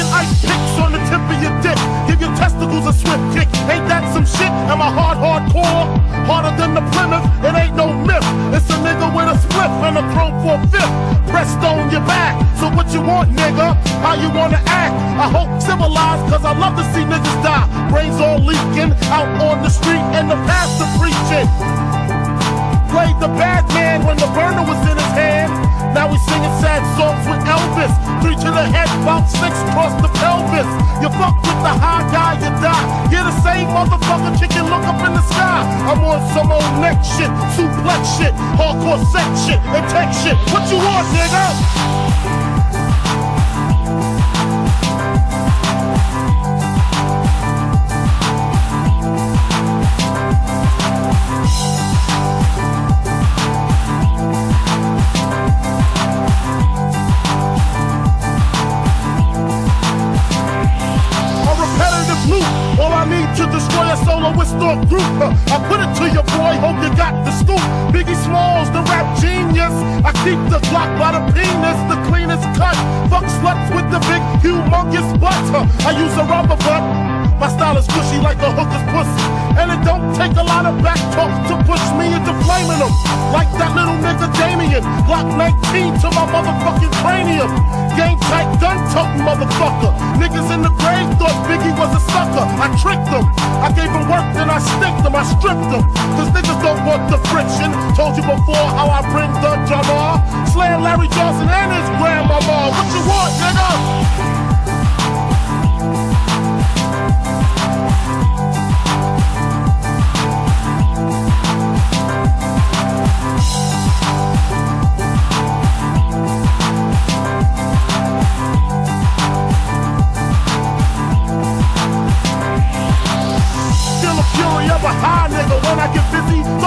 Taking ice picks on the tip of your dick. Give your testicles a swift kick. Ain't that some shit? Am I hard, hardcore? Harder than the Plymouth? It ain't no myth. It's a nigga with a split and a throne for a fifth. Pressed on your back. So what you want, nigga? How you wanna act? I hope civilized, cause I love to see niggas die. Brains all leaking out on the street and the pastor preaching. Played the bad man when the burner was in it singing sad songs with Elvis. Three to the head, about six across the pelvis. You fuck with the high guy, you die. You're the same motherfucker chicken, look up in the sky. I'm on some old neck shit, suplex shit, hardcore sex shit, and tech shit. What you want, nigga? I need to destroy a soloist or group. I put it to your boy, hope you got the scoop. Biggie Smalls, the rap genius. I keep the Glock by the penis, the cleanest cut. Fuck sluts with the big, humongous butts. Uh, I use a rubber butt. My style is cushy like a hooker's pussy. And it don't take a lot of back talk to push me into flaming them. Like that little nigga Damien. Glock 19 to my motherfucking cranium. Game tight gun toting motherfucker. Niggas in the grave thought Biggie was a tricked them. I gave them work, then I sticked them. I stripped them. Cause niggas don't want the friction. Told you before how I bring the drummer. Slaying Larry Johnson and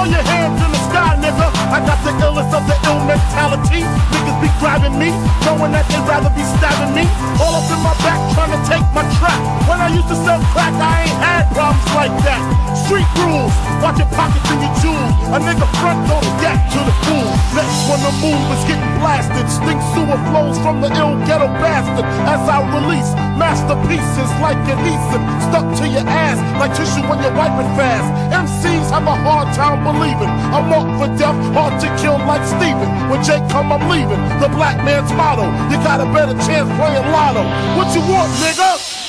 Throw your hands in the sky, nigga. I got the illness of the ill mentality. Niggas be grabbing me, knowing that they'd rather be stabbing me. All up in my back, trying to take my track. When I used to sell crack, I ain't had problems like that. Street rules, watch your pockets and your jewels. A nigga front don't get to the fool. Next when the move is getting blasted, stink sewer flows from the ill ghetto bastard. As I release masterpieces like adhesive, stuck to your ass like tissue when you're wiping fast. MCs have a hard time believing. I'm marked for death, hard to kill like Steven. When Jake come, I'm leaving. The black man's motto. You got a better chance playing lotto. What you want, nigga?